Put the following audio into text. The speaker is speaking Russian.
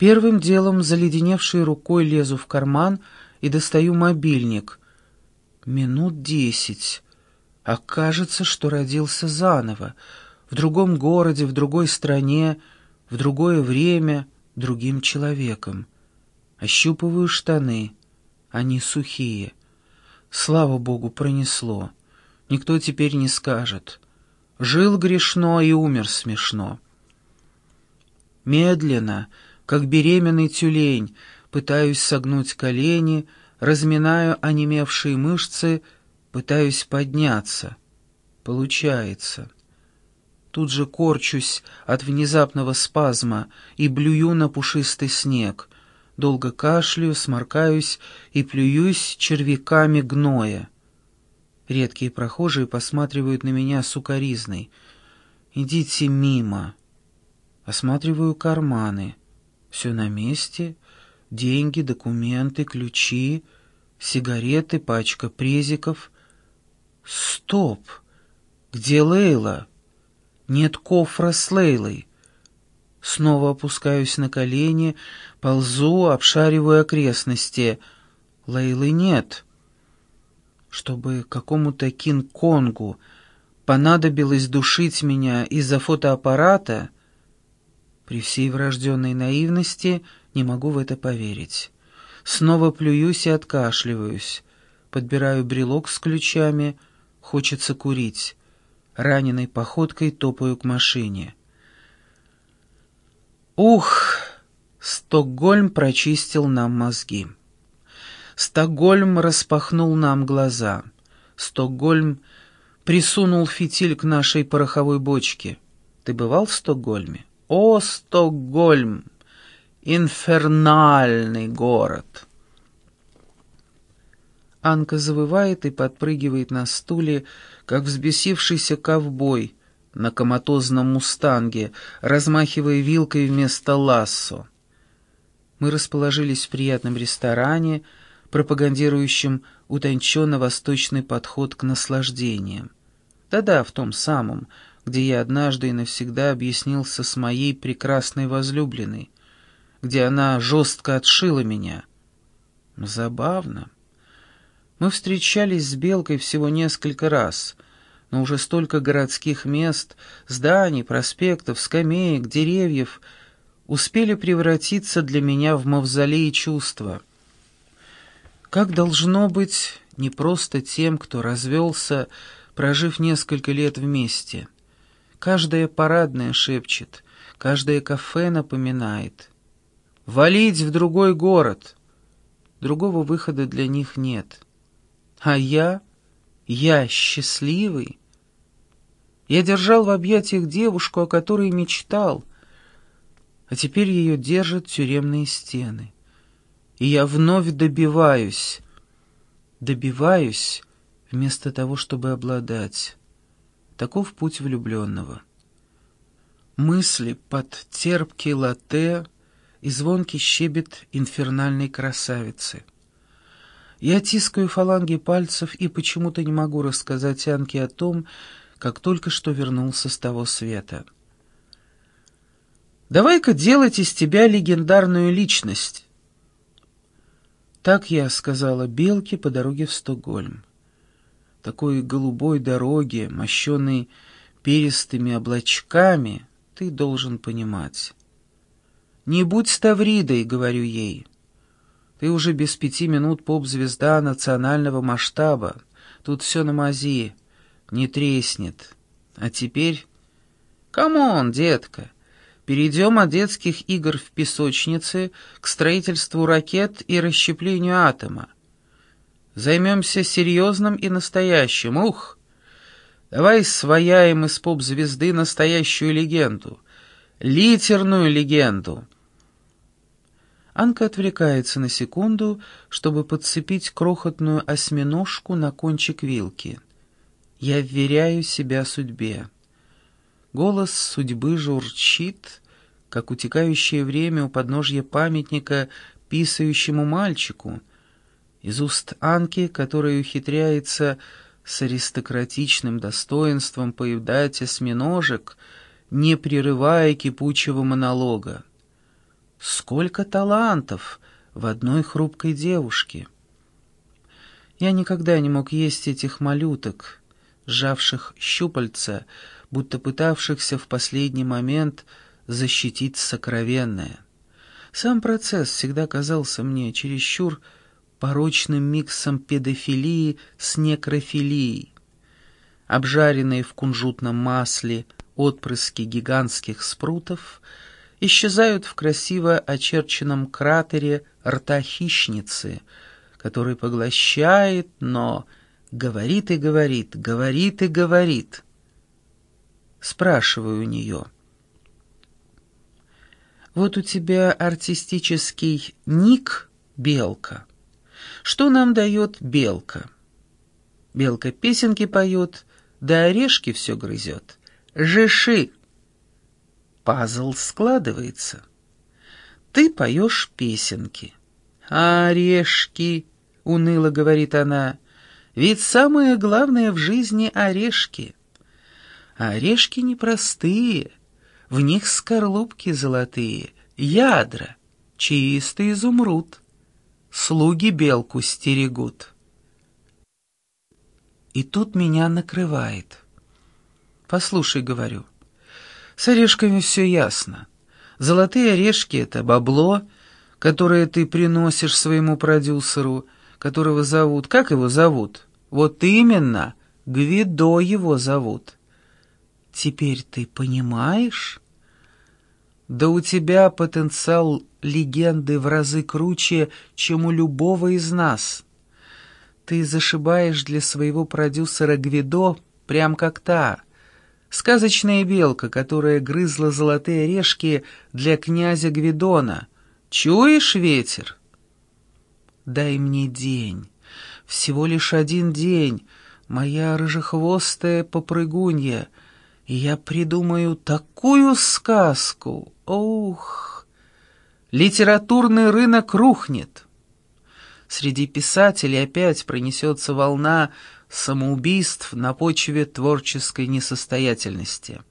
Первым делом заледеневшей рукой лезу в карман и достаю мобильник. Минут десять. А кажется, что родился заново, в другом городе, в другой стране, в другое время, другим человеком. Ощупываю штаны. Они сухие. Слава Богу, пронесло. Никто теперь не скажет. Жил грешно и умер смешно. Медленно, как беременный тюлень, пытаюсь согнуть колени, разминаю онемевшие мышцы, пытаюсь подняться. Получается. Тут же корчусь от внезапного спазма и блюю на пушистый снег. Долго кашляю, сморкаюсь и плююсь червяками гноя. Редкие прохожие посматривают на меня сукоризной. «Идите мимо». Осматриваю карманы. Все на месте. Деньги, документы, ключи, сигареты, пачка презиков. Стоп! Где Лейла? Нет кофра с Лейлой. Снова опускаюсь на колени, ползу, обшариваю окрестности. Лейлы нет. Чтобы какому-то Кинг-Конгу понадобилось душить меня из-за фотоаппарата — при всей врожденной наивности не могу в это поверить. Снова плююсь и откашливаюсь. Подбираю брелок с ключами. Хочется курить. Раненой походкой топаю к машине. Ух! Стокгольм прочистил нам мозги. Стокгольм распахнул нам глаза. Стокгольм присунул фитиль к нашей пороховой бочке. Ты бывал в Стокгольме? О, Стокгольм! Инфернальный город! Анка завывает и подпрыгивает на стуле, как взбесившийся ковбой на коматозном мустанге, размахивая вилкой вместо лассо. Мы расположились в приятном ресторане, пропагандирующем утонченно-восточный подход к наслаждениям. Да-да, в том самом, где я однажды и навсегда объяснился с моей прекрасной возлюбленной, где она жестко отшила меня. Забавно. Мы встречались с Белкой всего несколько раз, но уже столько городских мест, зданий, проспектов, скамеек, деревьев успели превратиться для меня в мавзолей чувства. Как должно быть не просто тем, кто развелся, прожив несколько лет вместе — Каждая парадная шепчет, каждое кафе напоминает. «Валить в другой город!» Другого выхода для них нет. А я? Я счастливый? Я держал в объятиях девушку, о которой мечтал, а теперь ее держат тюремные стены. И я вновь добиваюсь, добиваюсь вместо того, чтобы обладать. Таков путь влюбленного. Мысли под терпкий латте и звонкий щебет инфернальной красавицы. Я тискаю фаланги пальцев и почему-то не могу рассказать Анке о том, как только что вернулся с того света. «Давай-ка делать из тебя легендарную личность!» Так я сказала Белке по дороге в Стокгольм такой голубой дороге, мощенной перистыми облачками, ты должен понимать. «Не будь Ставридой», — говорю ей. «Ты уже без пяти минут поп-звезда национального масштаба. Тут все на мази, не треснет. А теперь...» «Come on, детка!» Перейдем от детских игр в песочнице к строительству ракет и расщеплению атома. Займемся серьезным и настоящим. Ух! Давай сваяем из поп-звезды настоящую легенду. Литерную легенду. Анка отвлекается на секунду, чтобы подцепить крохотную осьминожку на кончик вилки. Я вверяю себя судьбе. Голос судьбы журчит, как утекающее время у подножья памятника писающему мальчику — из уст Анки, которая ухитряется с аристократичным достоинством поедать осьминожек, не прерывая кипучего монолога. Сколько талантов в одной хрупкой девушке! Я никогда не мог есть этих малюток, сжавших щупальца, будто пытавшихся в последний момент защитить сокровенное. Сам процесс всегда казался мне чересчур порочным миксом педофилии с некрофилией. Обжаренные в кунжутном масле отпрыски гигантских спрутов исчезают в красиво очерченном кратере рта хищницы, который поглощает, но говорит и говорит, говорит и говорит. Спрашиваю у нее. «Вот у тебя артистический ник «Белка». Что нам дает белка? Белка песенки поет, да орешки все грызет. Жиши. Пазл складывается. Ты поешь песенки. «Орешки», — уныло говорит она, — «ведь самое главное в жизни — орешки». Орешки непростые, в них скорлупки золотые, ядра, чистый изумруд. Слуги белку стерегут. И тут меня накрывает. «Послушай, — говорю, — с орешками все ясно. Золотые орешки — это бабло, которое ты приносишь своему продюсеру, которого зовут... Как его зовут? Вот именно, Гвидо его зовут. Теперь ты понимаешь? Да у тебя потенциал легенды в разы круче, чем у любого из нас. Ты зашибаешь для своего продюсера Гвидо прям как та. Сказочная белка, которая грызла золотые орешки для князя Гвидона. Чуешь ветер? Дай мне день, всего лишь один день, моя рыжехвостая попрыгунья, и я придумаю такую сказку. Ух! Литературный рынок рухнет. Среди писателей опять пронесется волна самоубийств на почве творческой несостоятельности.